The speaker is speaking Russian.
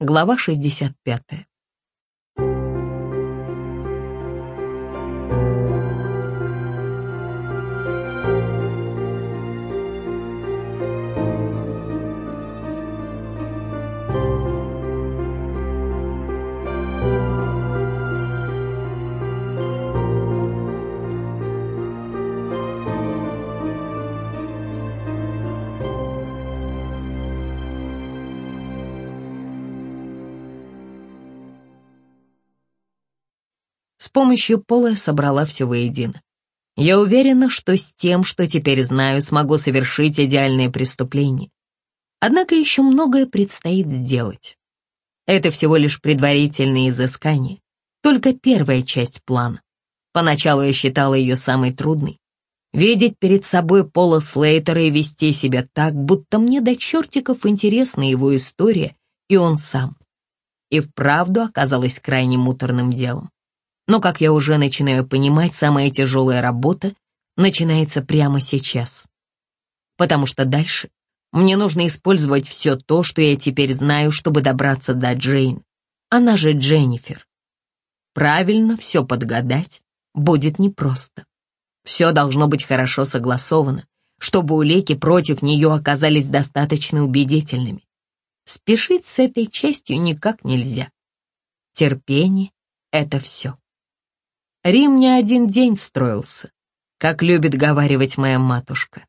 Глава 65. С помощью Пола я собрала все воедино. Я уверена, что с тем, что теперь знаю, смогу совершить идеальное преступление. Однако еще многое предстоит сделать. Это всего лишь предварительные изыскания, только первая часть плана. Поначалу я считала ее самой трудной. Видеть перед собой Пола Слейтера и вести себя так, будто мне до чертиков интересна его история и он сам. И вправду оказалось крайне муторным делом. Но, как я уже начинаю понимать, самая тяжелая работа начинается прямо сейчас. Потому что дальше мне нужно использовать все то, что я теперь знаю, чтобы добраться до Джейн. Она же Дженнифер. Правильно все подгадать будет непросто. Все должно быть хорошо согласовано, чтобы улики против нее оказались достаточно убедительными. Спешить с этой частью никак нельзя. Терпение — это все. Рим не один день строился, как любит говаривать моя матушка.